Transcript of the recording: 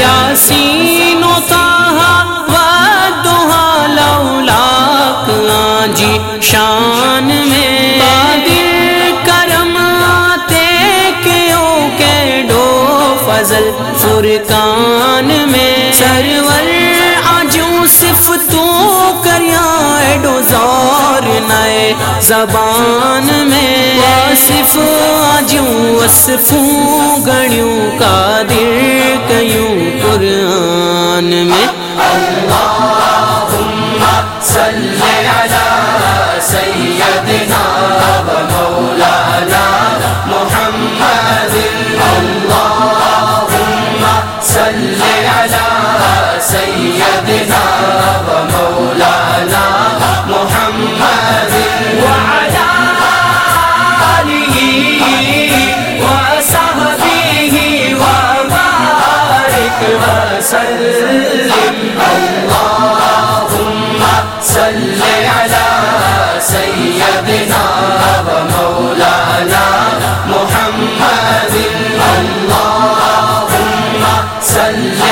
یاسین و تاہا و دوہا لولاک آجی شان میں قادر کرم آتے کیوں کے ڈو فضل فرکان میں سرور آجوں صف تو کریا ڈو زور نئے زبان میں صف آجوں وصفوں گڑیوں قادر کیوں قرآن میں اللہم صلی علی سیدنا و مولانا محمد اللہم صلی علی سیدنا وسلم اللهم صل على سيدنا ومولانا محمد اللهم صل